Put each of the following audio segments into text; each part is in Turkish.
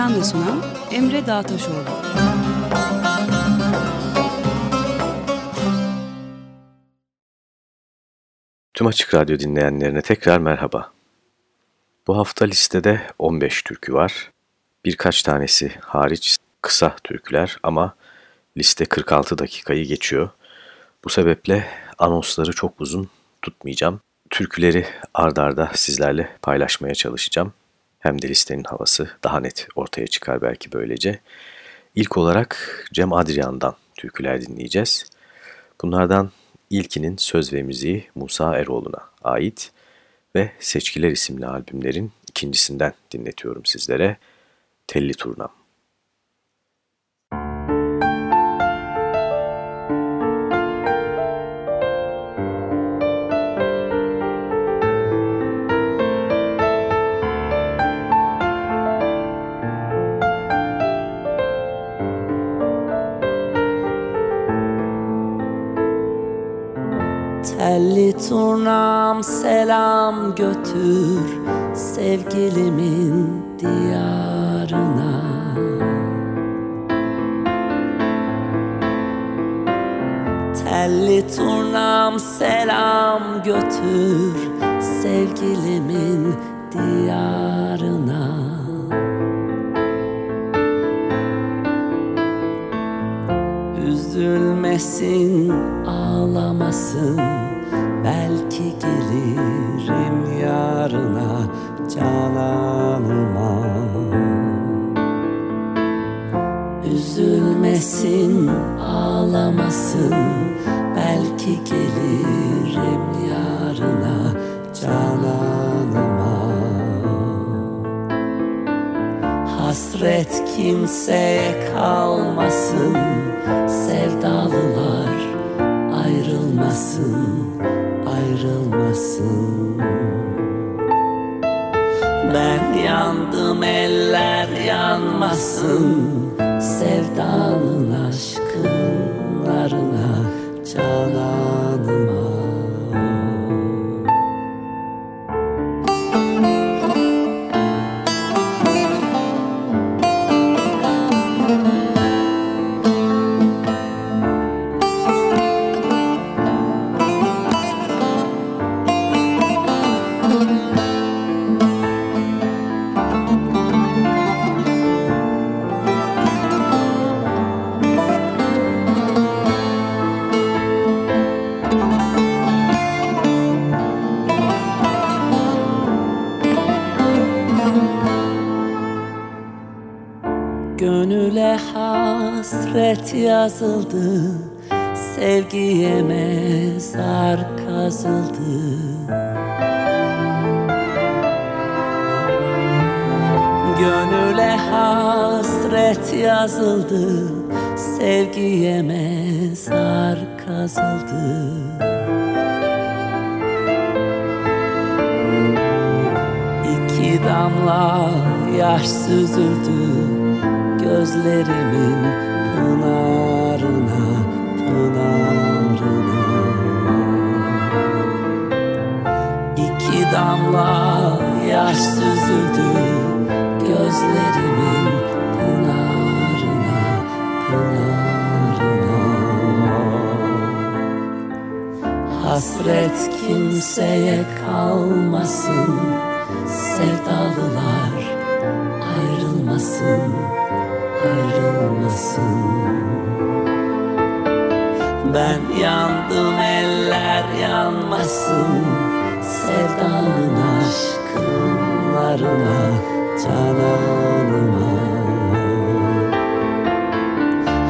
Hazırlayan ve sunan Emre Dağtaşoğlu. Tüm Açık Radyo dinleyenlerine tekrar merhaba. Bu hafta listede 15 türkü var. Birkaç tanesi hariç kısa türküler ama liste 46 dakikayı geçiyor. Bu sebeple anonsları çok uzun tutmayacağım. Türküleri ardarda sizlerle paylaşmaya çalışacağım. Hem de listenin havası daha net ortaya çıkar belki böylece. İlk olarak Cem Adrian'dan türküler dinleyeceğiz. Bunlardan ilkinin söz ve müziği Musa Eroğlu'na ait ve Seçkiler isimli albümlerin ikincisinden dinletiyorum sizlere. Telli Turnam. Telli turnam selam götür sevgilimin diyarına. Telli turnam selam götür sevgilimin diyarına. Üzülmesin ağlamasın Belki gelirim yarına cananıma. Üzülmesin, ağlamasın. Belki gelirim yarına cananıma. Hasret kimseye kalmasın. Sevdalılar ayrılmasın ayrılmasın. Ben yandım eller yanmasın. Sevdanın aşkınlarına cananıma Gönüle hasret yazıldı Sevgiye mezar kazıldı. Gönüle hasret yazıldı Sevgiye mezar kazıldı. İki damla yaş süzüldü gözlerimin pınarına, pınarına. İki damla yaş süzüldü gözlerimin pınarına, pınarına. Hasret kimseye kalmasın, sevdalılar ayrılmasın ayrılmasın. Ben yandım eller yanmasın. Sevdanın aşkınlarına cananıma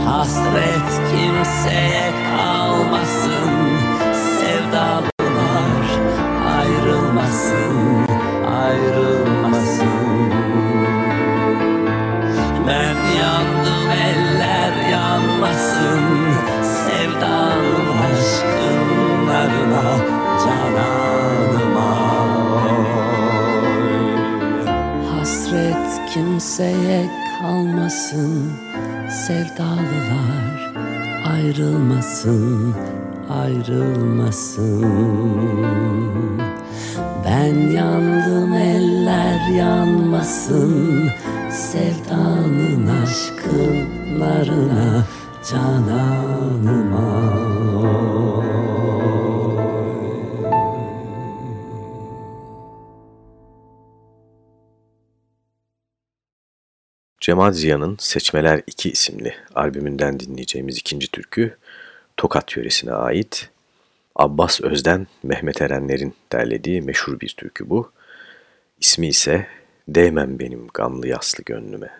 Hasret kimseye kalmasın. Sevdalılar ayrılmasın Ayrılmasın. Yanmasın sevdalılar ayrılmasın ayrılmasın. Ben yandım eller yanmasın. Sevdanın aşkın narına cananıma Cemal Ziya'nın Seçmeler 2 isimli albümünden dinleyeceğimiz ikinci türkü Tokat yöresine ait. Abbas Özden, Mehmet Erenler'in derlediği meşhur bir türkü bu. İsmi ise Değmem Benim Gamlı Yaslı Gönlüme.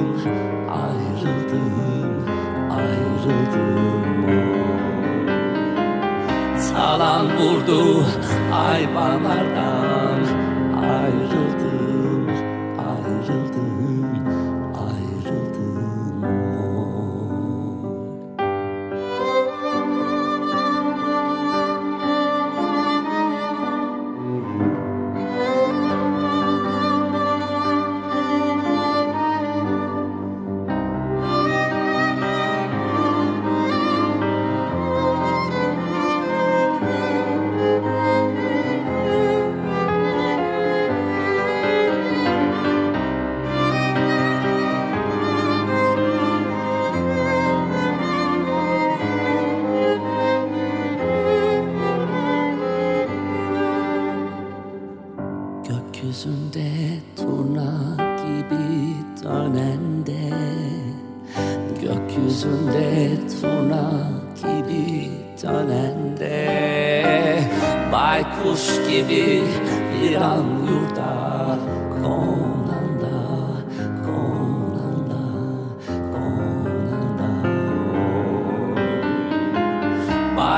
ayrıldım,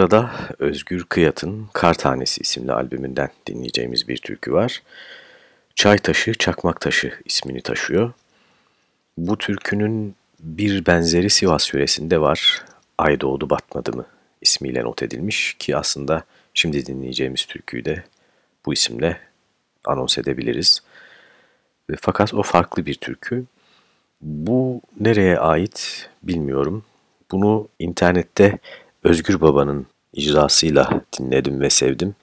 Sırada Özgür Kıyat'ın Kar Tanesi isimli albümünden dinleyeceğimiz bir türkü var. Çay Taşı, Çakmak Taşı ismini taşıyor. Bu türkünün bir benzeri Sivas yöresinde var. Ay doğdu batmadı mı ismiyle not edilmiş ki aslında şimdi dinleyeceğimiz türküyü de bu isimle anons edebiliriz. Fakat o farklı bir türkü. Bu nereye ait bilmiyorum. Bunu internette Özgür Baba'nın icrasıyla dinledim ve sevdim.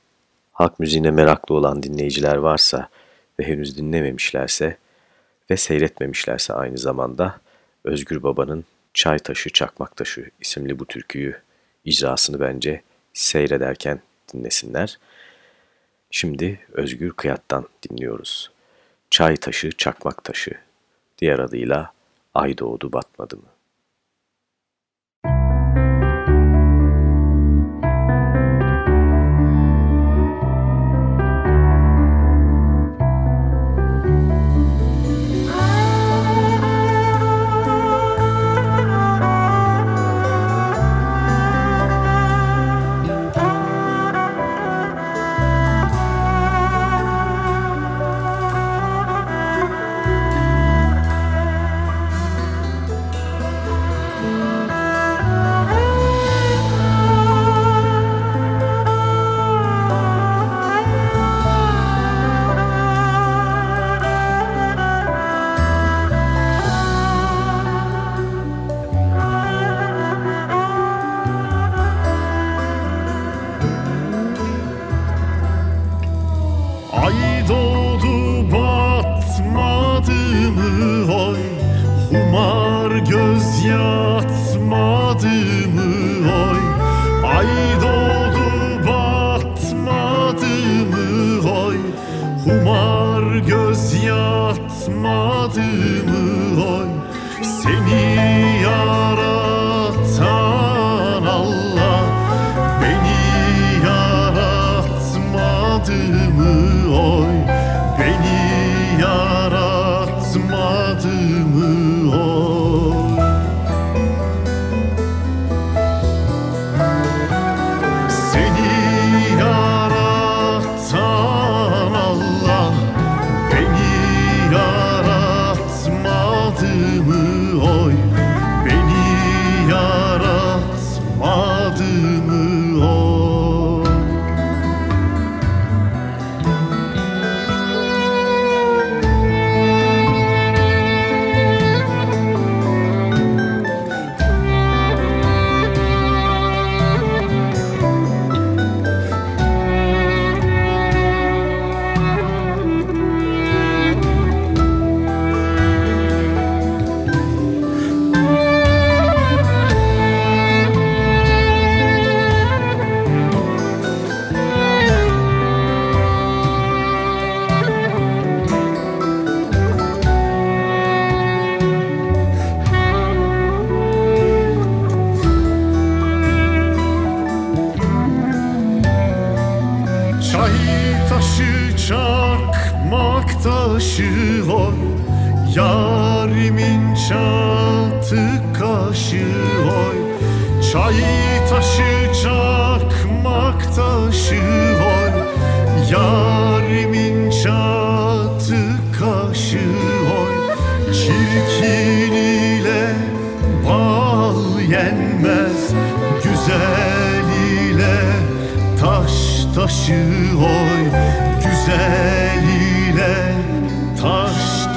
Halk müziğine meraklı olan dinleyiciler varsa ve henüz dinlememişlerse ve seyretmemişlerse aynı zamanda Özgür Baba'nın Çay Taşı Çakmak Taşı isimli bu türküyü icrasını bence seyrederken dinlesinler. Şimdi Özgür Kıyat'tan dinliyoruz. Çay Taşı Çakmak Taşı diğer adıyla Ay Doğdu Batmadı mı?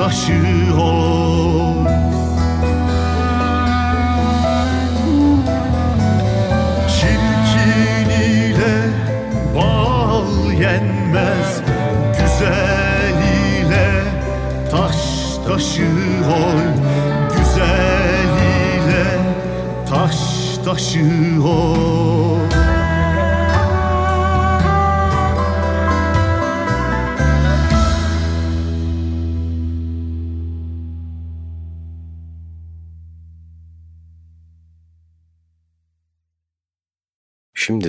taşı olur Çirkin ile bal yenmez Güzel ile taş taşı ol. Güzel ile taş taşı ol.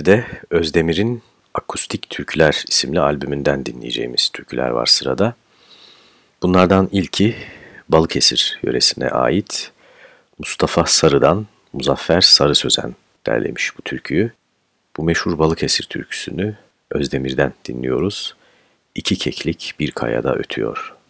Şimdi de Özdemir'in Akustik Türküler isimli albümünden dinleyeceğimiz türküler var sırada. Bunlardan ilki Balıkesir yöresine ait Mustafa Sarı'dan Muzaffer Sarı Sözen derlemiş bu türküyü. Bu meşhur Balıkesir türküsünü Özdemir'den dinliyoruz. İki keklik bir kayada ötüyor.''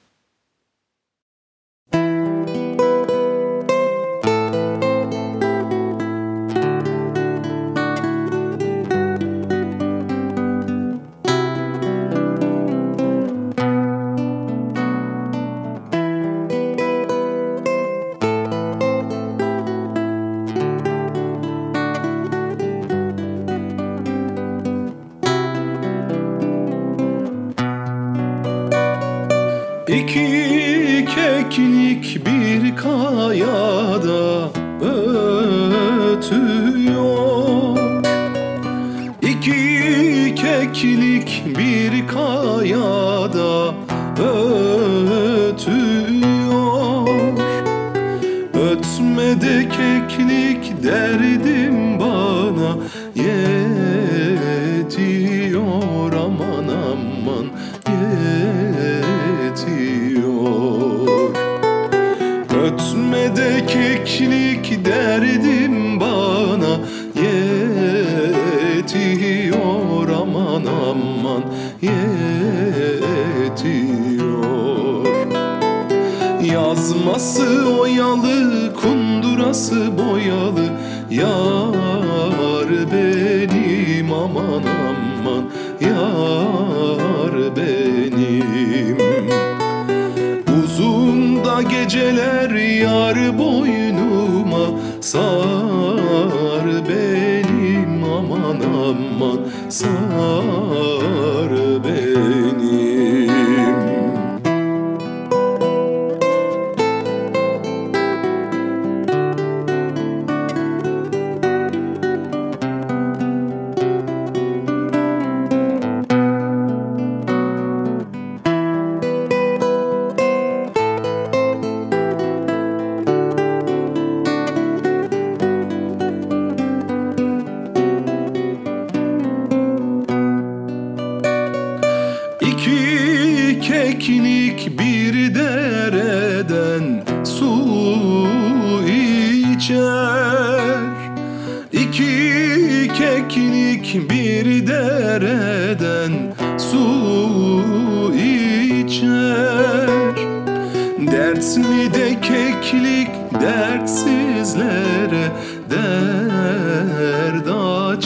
Düşmedi keklik derdim bana. Yetiyor aman aman yetiyor. Ötmedi keklik derdim bana. Yetiyor aman aman yetiyor. Yazması oyalı dünyası boyalı Yar benim aman aman Yar benim. Uzun da geceler yar boynuma Sar benim aman aman Sar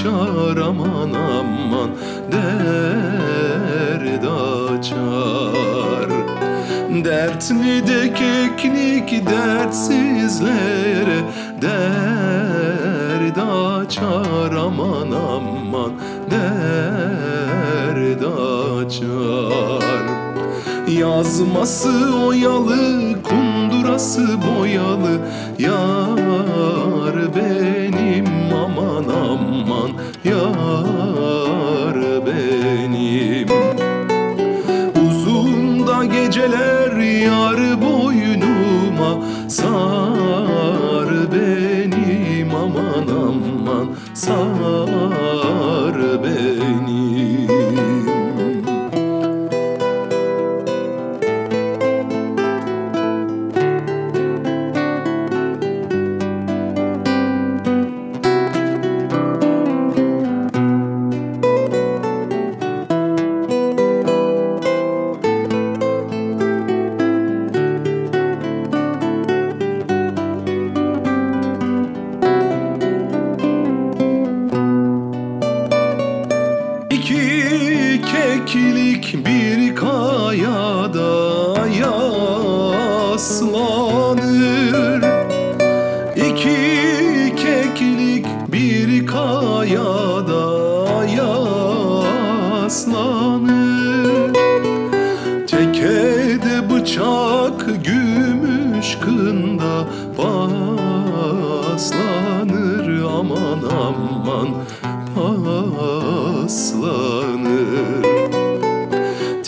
açar aman aman derd açar. Dertli de keklik dertsizlere derd açar aman aman derd açar. Yazması oyalı kundurası boyalı yar bey aman aman yar benim. Uzun da geceler yar boynuma sar benim. Aman aman sar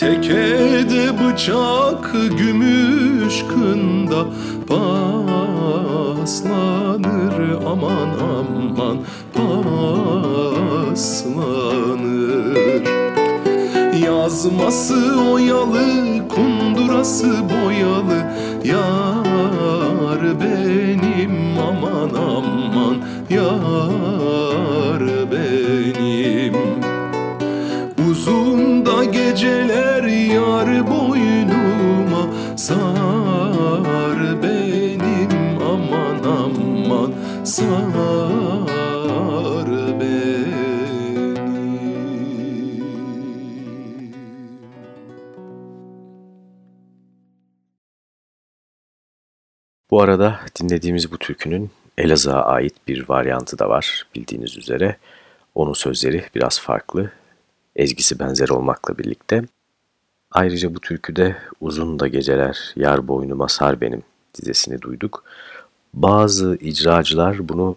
Tekede bıçak gümüş kında paslanır aman aman paslanır. Yazması oyalı kundurası boyalı yar benim aman aman yar benim. Uzun da geceler Sar Bu arada dinlediğimiz bu türkünün Elazığ'a ait bir varyantı da var bildiğiniz üzere. Onun sözleri biraz farklı, ezgisi benzer olmakla birlikte. Ayrıca bu türküde Uzun da Geceler Yar Boynuma Sar Benim dizesini duyduk. Bazı icracılar bunu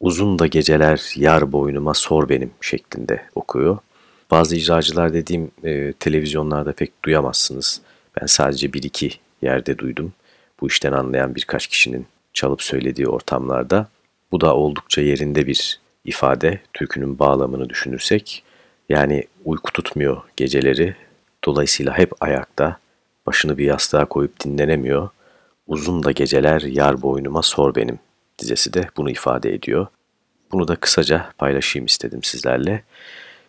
Uzun da Geceler Yar Boynuma Sor Benim şeklinde okuyor. Bazı icracılar dediğim e, televizyonlarda pek duyamazsınız. Ben sadece bir iki yerde duydum. Bu işten anlayan birkaç kişinin çalıp söylediği ortamlarda. Bu da oldukça yerinde bir ifade. Türkünün bağlamını düşünürsek yani uyku tutmuyor geceleri. Dolayısıyla hep ayakta başını bir yastığa koyup dinlenemiyor uzun da geceler yar boynuma sor benim dizesi de bunu ifade ediyor. Bunu da kısaca paylaşayım istedim sizlerle.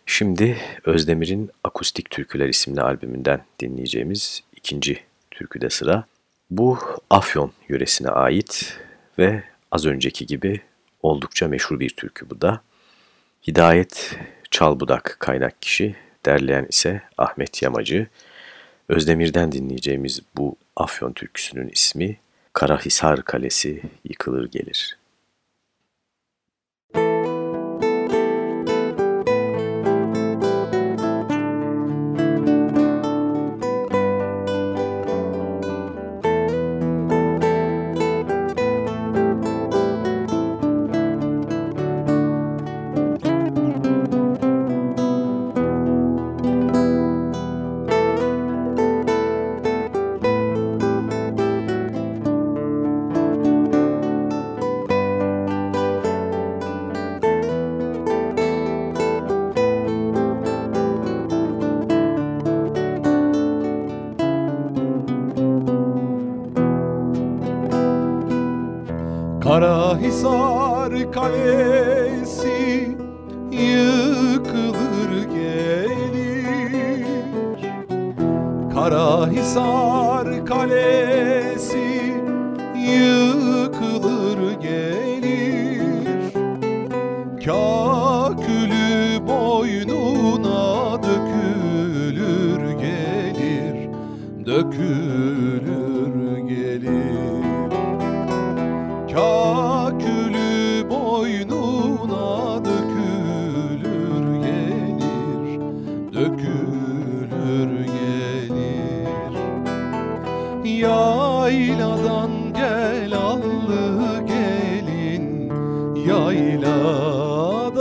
Şimdi Özdemir'in Akustik Türküler isimli albümünden dinleyeceğimiz ikinci türküde sıra. Bu Afyon yöresine ait ve az önceki gibi oldukça meşhur bir türkü bu da. Hidayet Çalbudak kaynak kişi, derleyen ise Ahmet Yamacı. Özdemir'den dinleyeceğimiz bu Afyon türküsünün ismi Karahisar Kalesi yıkılır gelir.'' Yayladan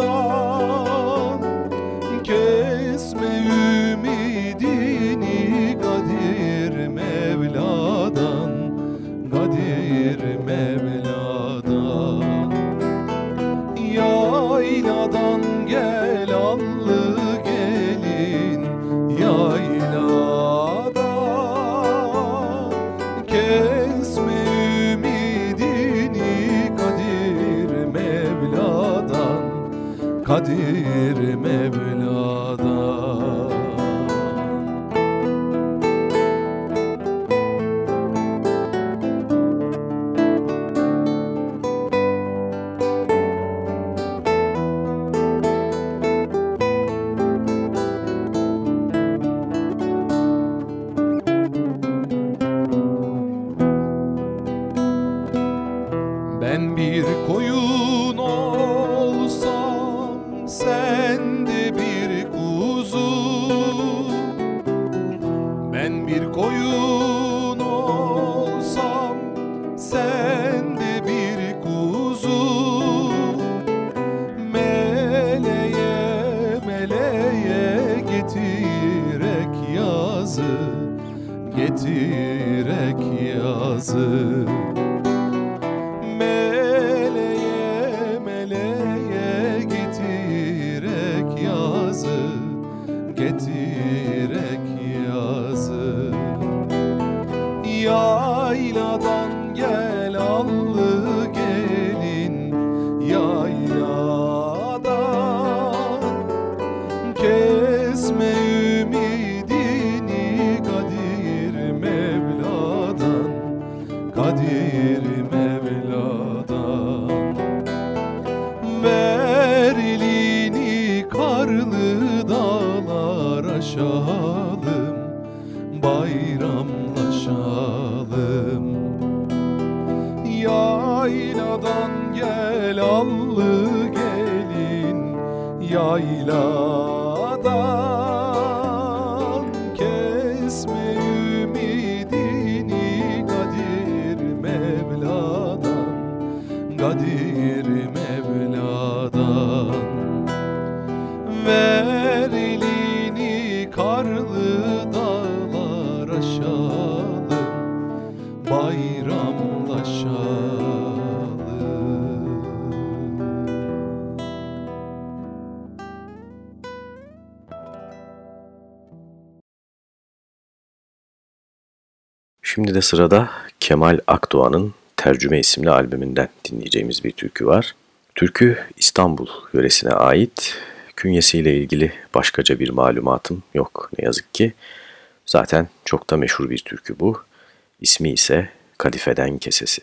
Şimdi de sırada Kemal Akdoğan'ın Tercüme isimli albümünden dinleyeceğimiz bir türkü var. Türkü İstanbul yöresine ait. Künyesiyle ilgili başkaca bir malumatım yok ne yazık ki. Zaten çok da meşhur bir türkü bu. İsmi ise Kadifeden Kesesi.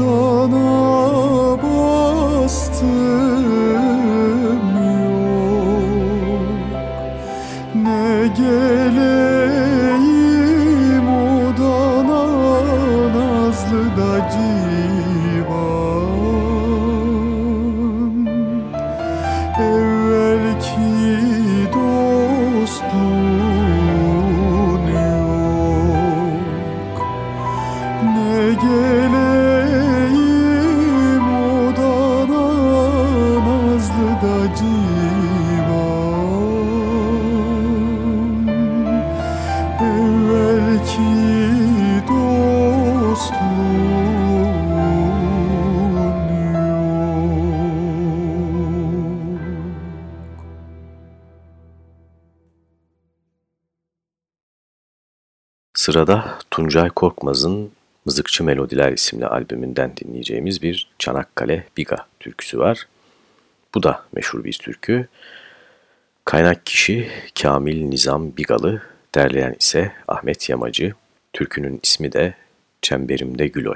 Odana bastım yok. Ne geleyim Sırada Tuncay Korkmaz'ın Mızıkçı Melodiler isimli albümünden dinleyeceğimiz bir Çanakkale Biga türküsü var. Bu da meşhur bir türkü. Kaynak kişi Kamil Nizam Bigalı, derleyen ise Ahmet Yamacı. Türkünün ismi de Çemberimde Gül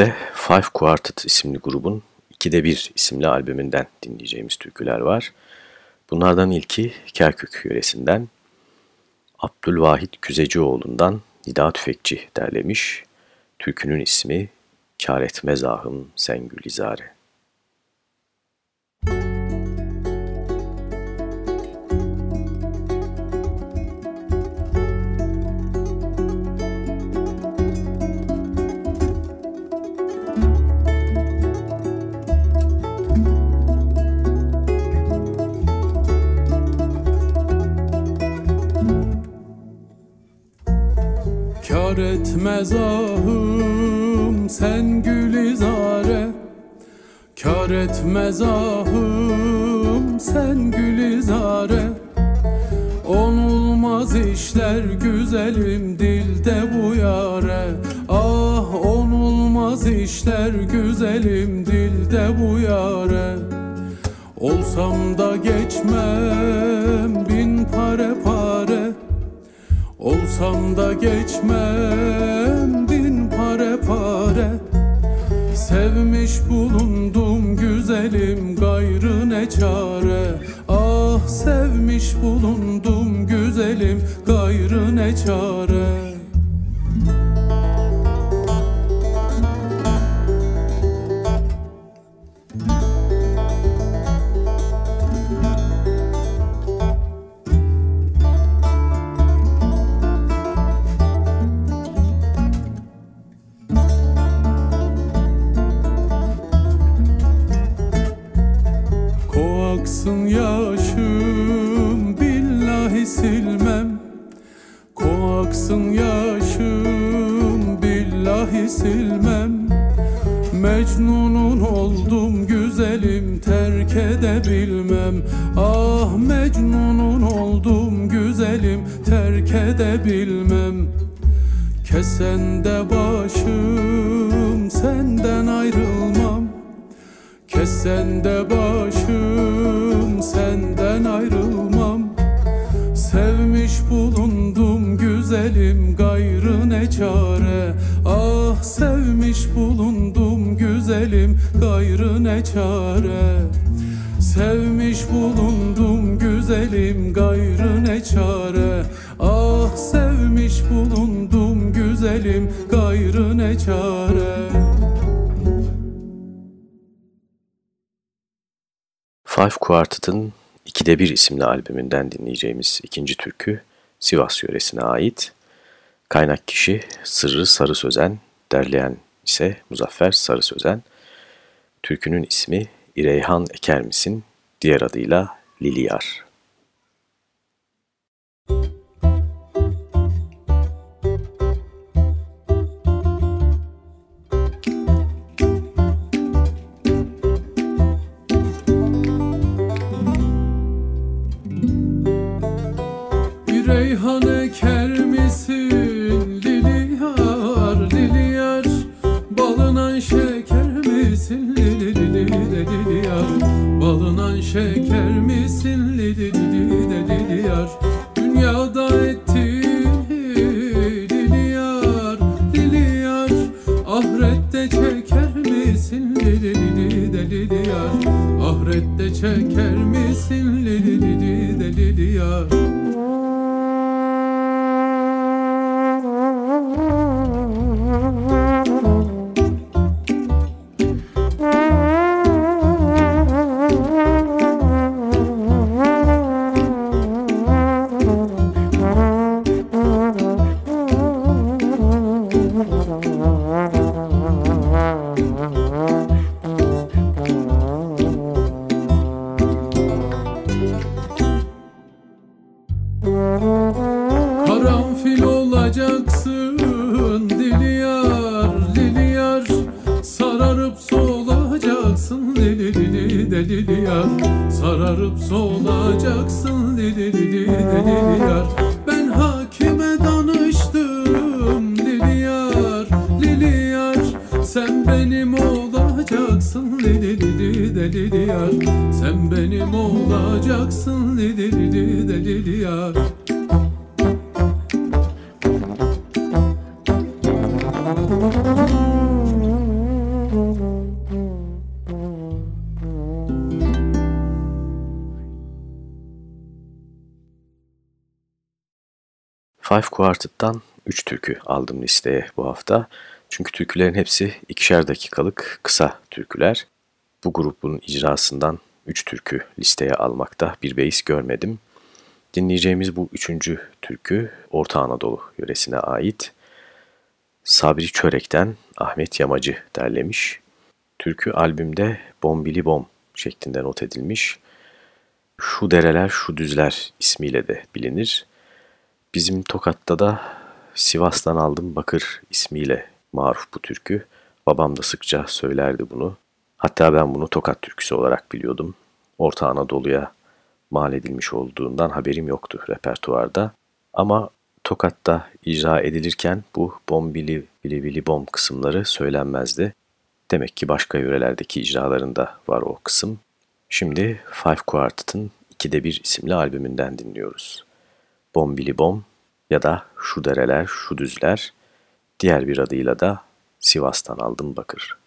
Şimdi de Five Quartet isimli grubun İkide Bir isimli albümünden dinleyeceğimiz türküler var. Bunlardan ilki Kerkük yöresinden Abdülvahit Küzecioğlu'ndan Nida Tüfekçi derlemiş. Türkünün ismi Kâr etmez ahım sen gülizare. Kar etmez ahım sen gülizare Kar etmez ahım sen gülizare Onulmaz işler güzelim dilde bu yare. Ah onulmaz işler güzelim dilde bu yare. Olsam da geçmem bin pare pare Olsam da geçmem bin pare pare. Sevmiş bulundum güzelim gayrı ne çare? Ah sevmiş bulundum güzelim gayrı ne çare terk edebilmem Ah mecnunun oldum güzelim terk edebilmem. Kesen de başım senden ayrılmam. Kesen de başım senden ayrılmam. Sevmiş bulundum güzelim gayrı ne çare? Ah sevmiş bulundum güzelim gayrı ne çare Sevmiş bulundum güzelim gayrı ne çare Ah sevmiş bulundum güzelim gayrı ne çare Five Quartet'ın İkide Bir isimli albümünden dinleyeceğimiz ikinci türkü Sivas yöresine ait. Kaynak kişi Sırrı Sarı Sözen, derleyen ise Muzaffer Sarı Sözen. Türkünün ismi İreyhan Eker misin? Diğer adıyla Liliyar. Şeker misin? Lili, Lili, de Liliyar Dünyada etti Liliyar, Liliyar Ahirette çeker misin? Lili, Lili, de Liliyar Ahirette çeker misin? Lili, de Liliyar Karanfil Quartet'tan 3 türkü aldım listeye bu hafta. Çünkü türkülerin hepsi ikişer dakikalık kısa türküler. Bu grubun icrasından 3 türkü listeye almakta bir beis görmedim. Dinleyeceğimiz bu üçüncü türkü Orta Anadolu yöresine ait. Sabri Çörek'ten Ahmet Yamacı derlemiş. Türkü albümde Bombili Bom şeklinde not edilmiş. Şu Dereler Şu Düzler ismiyle de bilinir. Bizim Tokat'ta da Sivas'tan aldım Bakır ismiyle maruf bu türkü. Babam da sıkça söylerdi bunu. Hatta ben bunu Tokat türküsü olarak biliyordum. Orta Anadolu'ya mal edilmiş olduğundan haberim yoktu repertuarda. Ama Tokat'ta icra edilirken bu bombili bili bili bom kısımları söylenmezdi. Demek ki başka yörelerdeki icralarında var o kısım. Şimdi Five Quartet'ın 2'de 1 isimli albümünden dinliyoruz. Bombili Bom ya da Şu Dereler Şu Düzler, diğer bir adıyla da Sivas'tan aldım bakır.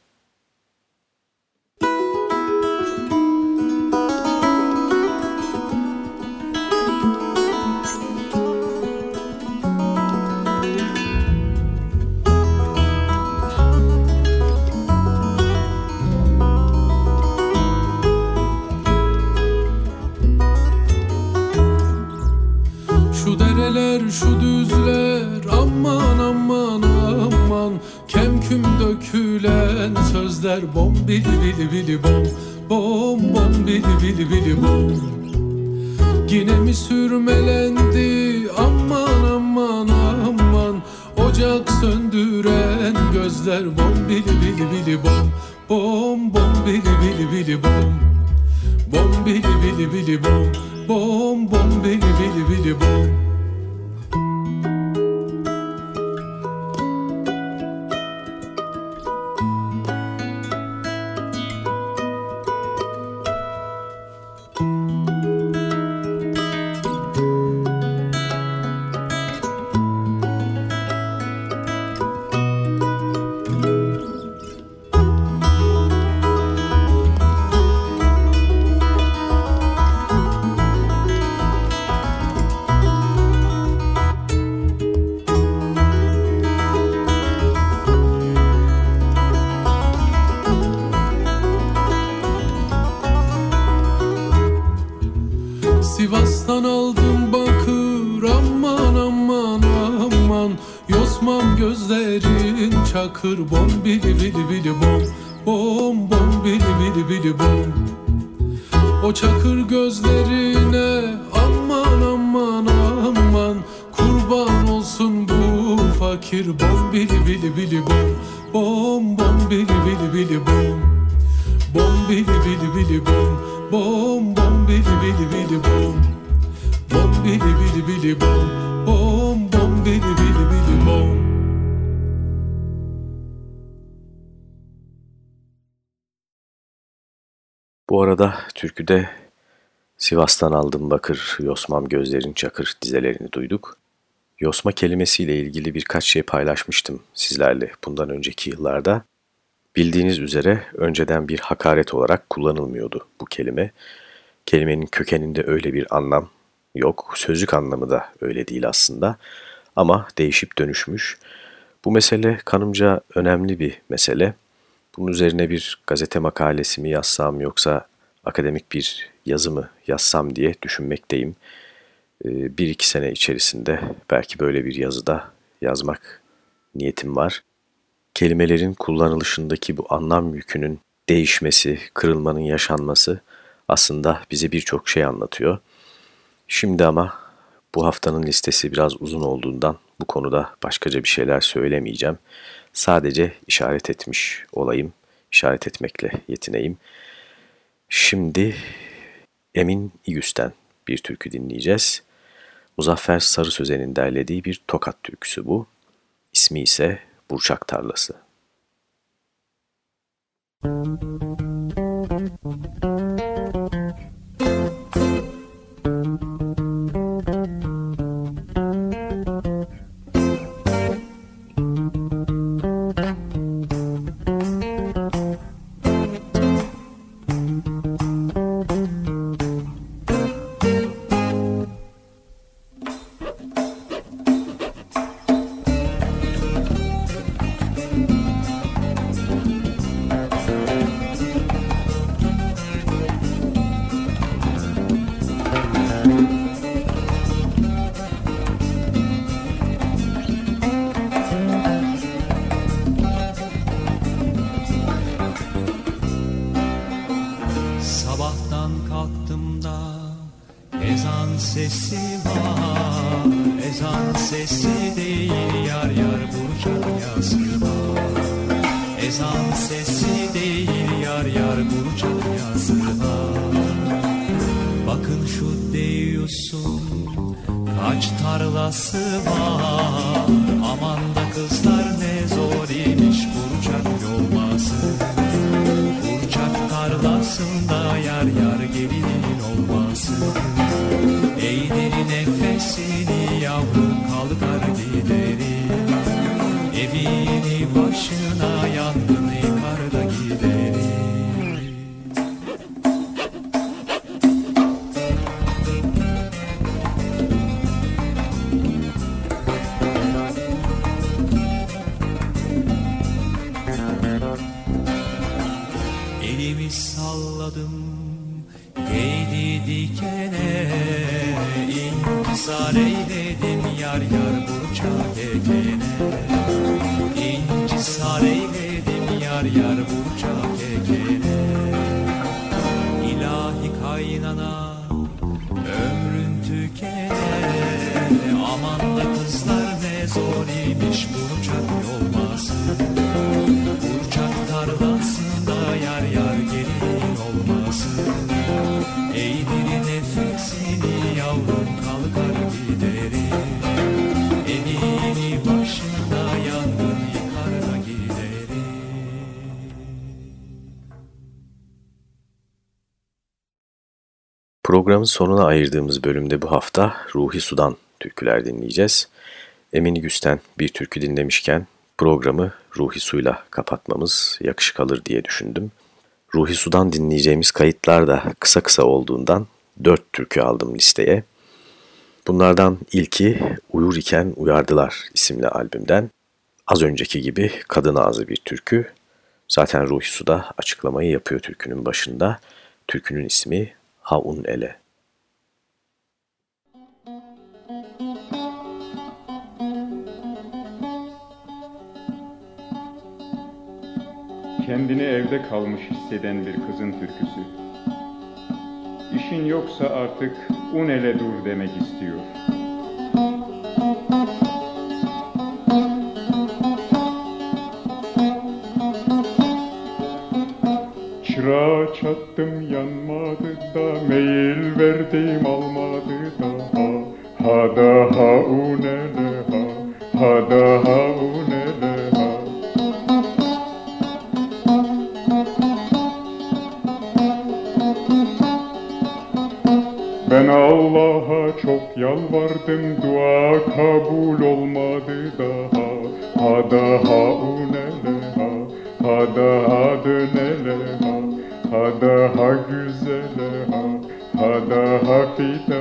Dökülen sözler bom bili bili bili bom Bom bom bili bili bili bom Yine mi sürmelendi aman aman aman Ocak söndüren gözler bom bili bili bili bom Bom bom bili bili bili bom Bom bili bili bili bom Bom bom bili bili bili bom Yosmam gözlerin çakır bom bili bili bili bom Bom bom bili bili bili bom O çakır gözlerine aman aman aman Kurban olsun bu fakir bom bili bili bili bom Bom bom bili bili bili bom Bom bili bili bili bom Bom bom bili bili bili bom Bom bili bili bili bom Bom bom bili bili Bu arada türküde Sivas'tan aldım bakır, yosmam gözlerin çakır dizelerini duyduk. Yosma kelimesiyle ilgili birkaç şey paylaşmıştım sizlerle bundan önceki yıllarda. Bildiğiniz üzere önceden bir hakaret olarak kullanılmıyordu bu kelime. Kelimenin kökeninde öyle bir anlam yok, sözlük anlamı da öyle değil aslında. Ama değişip dönüşmüş. Bu mesele kanımca önemli bir mesele. Bunun üzerine bir gazete makalesi mi yazsam yoksa akademik bir yazı mı yazsam diye düşünmekteyim. Ee, bir iki sene içerisinde belki böyle bir yazıda yazmak niyetim var. Kelimelerin kullanılışındaki bu anlam yükünün değişmesi, kırılmanın yaşanması aslında bize birçok şey anlatıyor. Şimdi ama bu haftanın listesi biraz uzun olduğundan bu konuda başkaca bir şeyler söylemeyeceğim. Sadece işaret etmiş olayım, işaret etmekle yetineyim. Şimdi Emin İgüs'ten bir türkü dinleyeceğiz. Muzaffer Sarı Sözen'in derlediği bir tokat türküsü bu. İsmi ise Burçak Tarlası. sesi salladım Değdi dikene İnkisar eyledim yar yar burçak ekene İncisar eyledim yar yar burçak ekene İlahi kaynana ömrün tükene Programın sonuna ayırdığımız bölümde bu hafta Ruhi Sudan türküler dinleyeceğiz. Emin Güsten bir türkü dinlemişken programı Ruhi Su'yla kapatmamız yakışık alır diye düşündüm. Ruhi Su'dan dinleyeceğimiz kayıtlar da kısa kısa olduğundan dört türkü aldım listeye. Bunlardan ilki Uyur iken Uyardılar isimli albümden. Az önceki gibi kadın ağzı bir türkü. Zaten Ruhi Su da açıklamayı yapıyor türkünün başında. Türkünün ismi Haun Ele. Kendini evde kalmış hisseden bir kızın türküsü. İşin yoksa artık un ele dur demek istiyor. Çırağa çattım yanmadı da Meyil verdim almadı daha Ha da ha unele ha. Ha da ha unele ha. Ben Allah'a çok yalvardım dua kabul olmadı da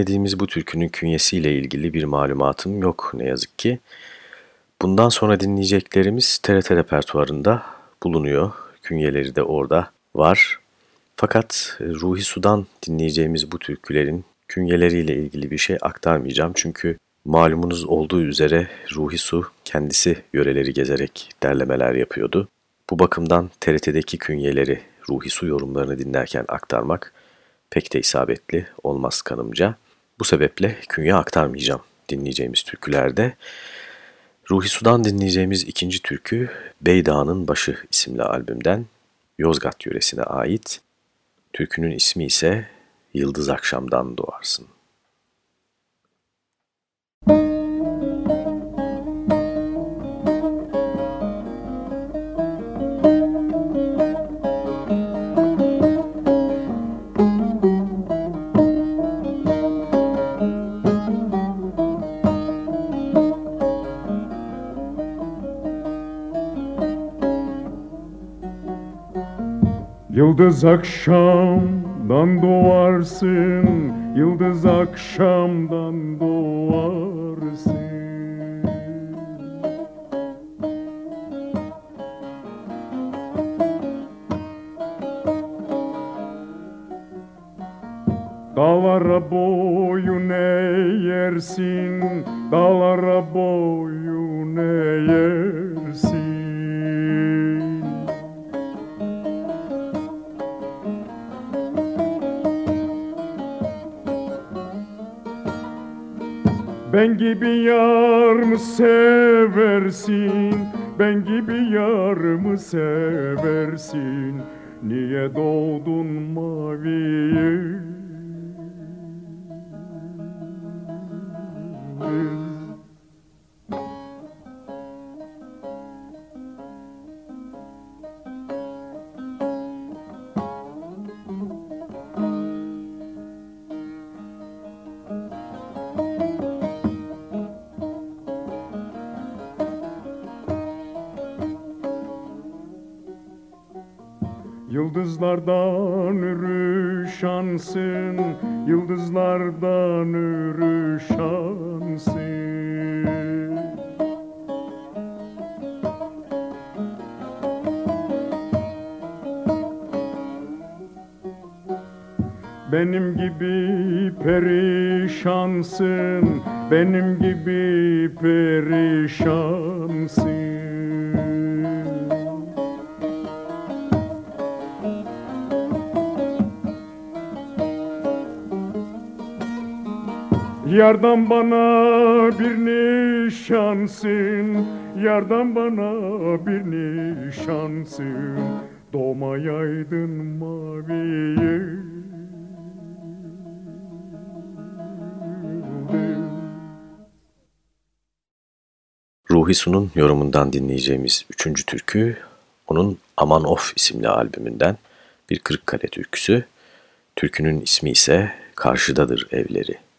dinlediğimiz bu türkünün künyesiyle ilgili bir malumatım yok ne yazık ki. Bundan sonra dinleyeceklerimiz TRT repertuarında bulunuyor. Künyeleri de orada var. Fakat e, Ruhi Sudan dinleyeceğimiz bu türkülerin künyeleriyle ilgili bir şey aktarmayacağım. Çünkü malumunuz olduğu üzere Ruhi Su kendisi yöreleri gezerek derlemeler yapıyordu. Bu bakımdan TRT'deki künyeleri, Ruhi Su yorumlarını dinlerken aktarmak pek de isabetli olmaz kanımca. Bu sebeple künye aktarmayacağım dinleyeceğimiz türkülerde. Ruhi Su'dan dinleyeceğimiz ikinci türkü Beydağ'ın Başı isimli albümden Yozgat yöresine ait. Türkünün ismi ise Yıldız Akşam'dan Doğarsın. Yıldız akşamdan doğarsın Yıldız akşamdan doğarsın. Dağlara boyun eğersin Dağlara boyun eğersin Ben gibi yar mı seversin? Ben gibi yar mı seversin? Niye doğdun maviye Yıldızlardan ürü şansın, yıldızlardan ürü şansın. Benim gibi perişansın, benim gibi perişansın. Yardan bana bir nişansın Yardan bana bir nişansın Doğmayaydın maviye Ruhi Su'nun yorumundan dinleyeceğimiz üçüncü türkü, onun Aman Of isimli albümünden bir Kırıkkale türküsü. Türkünün ismi ise Karşıdadır Evleri.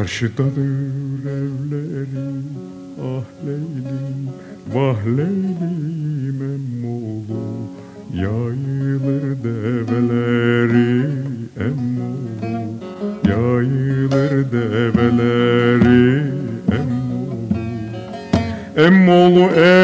Karşıdadır evleri ah Leylim vah Leylim emmoğlu. Yayılır develeri emmoğlu. Yayılır develeri emmoğlu. Emmoğlu ele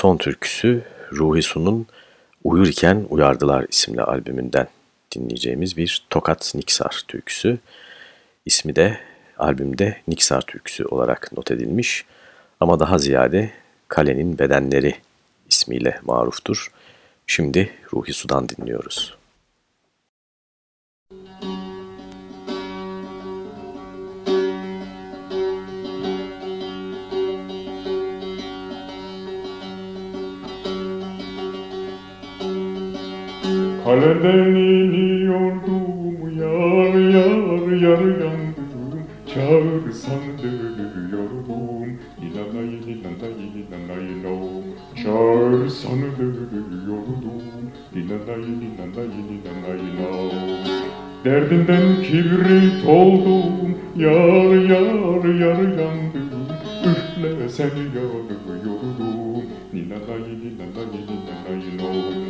son türküsü Ruhi Su'nun Uyurken Uyardılar isimli albümünden dinleyeceğimiz bir Tokat Niksar türküsü. İsmi de albümde Niksar türküsü olarak not edilmiş ama daha ziyade Kalenin Bedenleri ismiyle maruftur. Şimdi Ruhi Su'dan dinliyoruz. Kalenden iniyordum yar yar yar yandım Çağırsan dönüyordum İnanay inanay inanay no Çağırsan dönüyordum İnanay inanay inanay no Derdinden kibrit oldum. Yar yar yar yandım Üfle seni yanıyordum Ninanay ninanay ninanay no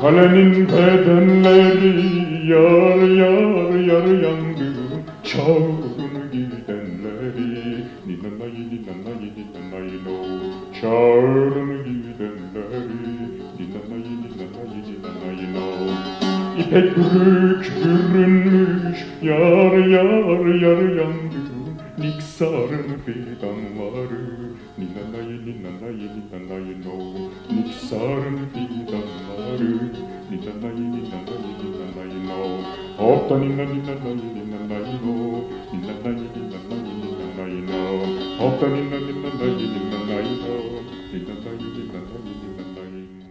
Kalenin bedenleri yar yar yar yangın Çağırın gidenleri Ninanay ninanay ninanay no Çağırın gidenleri Ninanay ninanay ninanay no İpek bürük bürünmüş yar yar yar yangın Niksarın fidanları Ninanay ninanay ninanay no. Niksarın fidanları Ninanay ninanay ninanay no. Hopta nina ninanay ninanay no. Ninanay ninanay ninanay no. Hopta nina ninanay ninanay no. Ninanay ninanay ninanay no.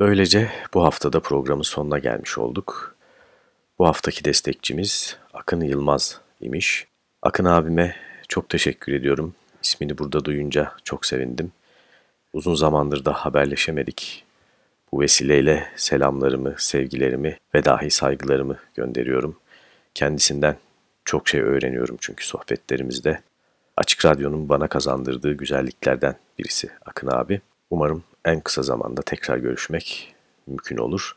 Böylece bu haftada programın sonuna gelmiş olduk. Bu haftaki destekçimiz Akın Yılmaz imiş. Akın abime çok teşekkür ediyorum. İsmini burada duyunca çok sevindim. Uzun zamandır da haberleşemedik. Bu vesileyle selamlarımı, sevgilerimi ve dahi saygılarımı gönderiyorum. Kendisinden çok şey öğreniyorum çünkü sohbetlerimizde. Açık Radyo'nun bana kazandırdığı güzelliklerden birisi Akın abi. Umarım en kısa zamanda tekrar görüşmek mümkün olur.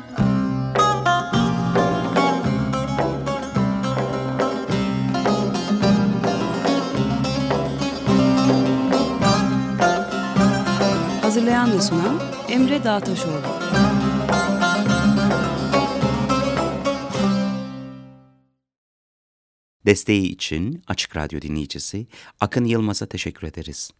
Hazırlayan ve sunan Emre Dağtaşoğlu. Desteği için Açık Radyo dinleyicisi Akın Yılmaz'a teşekkür ederiz.